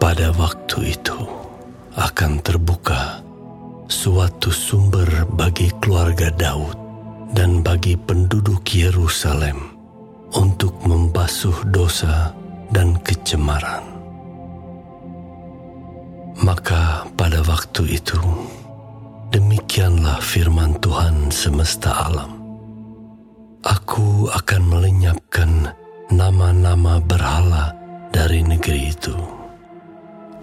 Pada waktu itu akan terbuka suatu sumber bagi keluarga Daud dan bagi penduduk Yerusalem untuk membasuh dosa dan kecemaran. Maka pada waktu itu, demikianlah firman Tuhan semesta alam. Aku akan melenyapkan nama-nama berhala dari negeri itu,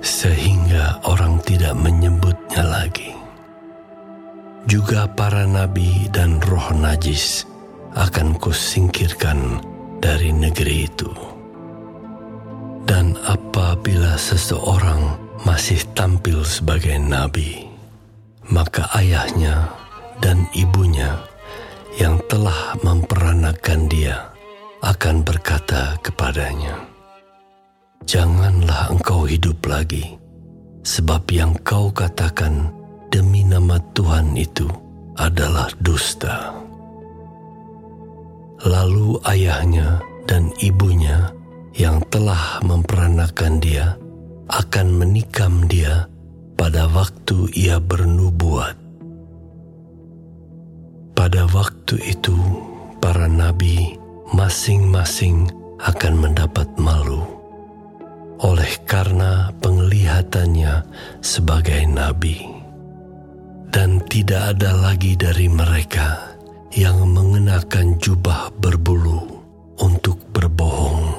sehingga orang tidak menyebutnya lagi. Juga para nabi dan roh najis akan kusingkirkan dari negeri itu. Dan apabila seseorang masih tampil sebagai nabi, maka ayahnya dan ibunya yang telah memperanakan dia akan berkata kepadanya, Janganlah engkau hidup lagi, sebab yang kau katakan demi nama Tuhan itu adalah dusta. Lalu ayahnya dan ibunya yang telah memperanakan dia akan menikam dia pada waktu ia bernubuat pada waktu itu, para nabi masing-masing akan mendapat malu oleh karena penglihatannya sebagai nabi, dan tidak ada lagi dari mereka yang mengenakan jubah berbulu untuk berbohong,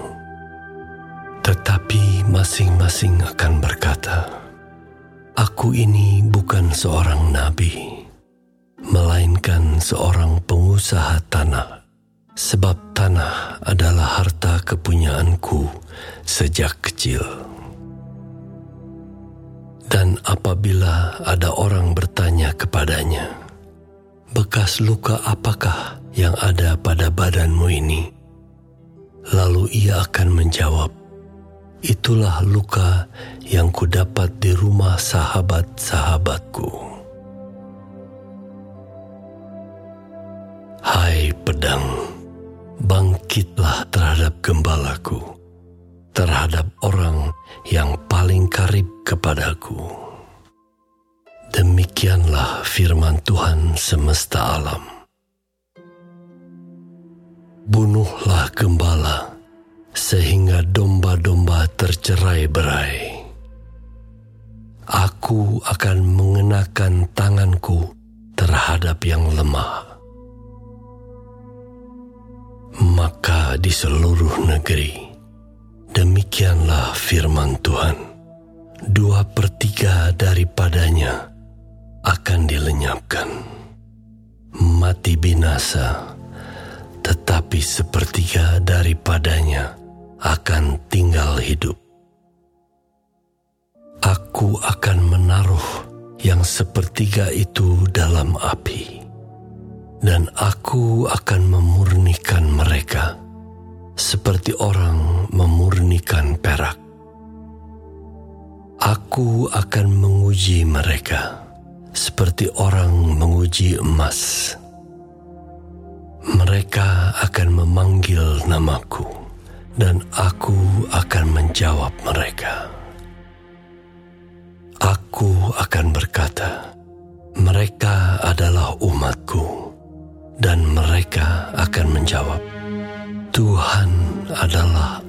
tetapi masing-masing akan berkata, "Aku ini bukan seorang nabi." melainkan seorang pengusaha tanah, sebab tanah adalah harta kepunyaanku sejak kecil. Dan apabila ada orang bertanya kepadanya, "Bekas luka apakah yang ada pada badanmu ini?" Lalu ia akan menjawab, "Itulah luka yang kudapat di rumah sahabat-sahabatku." Hai pedang, bangkitlah terhadap gembalaku, terhadap orang yang paling karib kepadaku. Demikianlah firman Tuhan semesta alam. Bunuhlah gembala, sehingga domba-domba tercerai berai. Aku akan mengenakan tanganku terhadap yang lemah di seluruh negeri. Demikianlah firman Tuhan. Dua pertiga daripadanya akan dilenyapkan. Mati binasa tetapi sepertiga daripadanya akan tinggal hidup. Aku akan menaruh yang sepertiga itu dalam api dan aku akan memurnikan mereka seperti orang memurnikan perak. Aku akan menguji mereka seperti orang menguji emas. Mereka akan memanggil namaku, dan aku akan menjawab mereka. Aku akan berkata, "Mereka adalah umatku." dan mereka akan menjawab, "Tuhan adalah Allahku."